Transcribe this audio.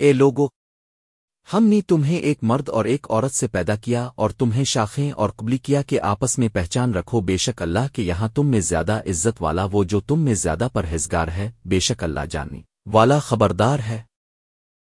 اے لوگو، ہم نے تمہیں ایک مرد اور ایک عورت سے پیدا کیا اور تمہیں شاخیں اور قبلی کیا کہ آپس میں پہچان رکھو، بے شک اللہ کے یہاں تم میں زیادہ عزت والا وہ جو تم میں زیادہ پرہیزگار ہے، بے شک اللہ جانی والا خبردار ہے۔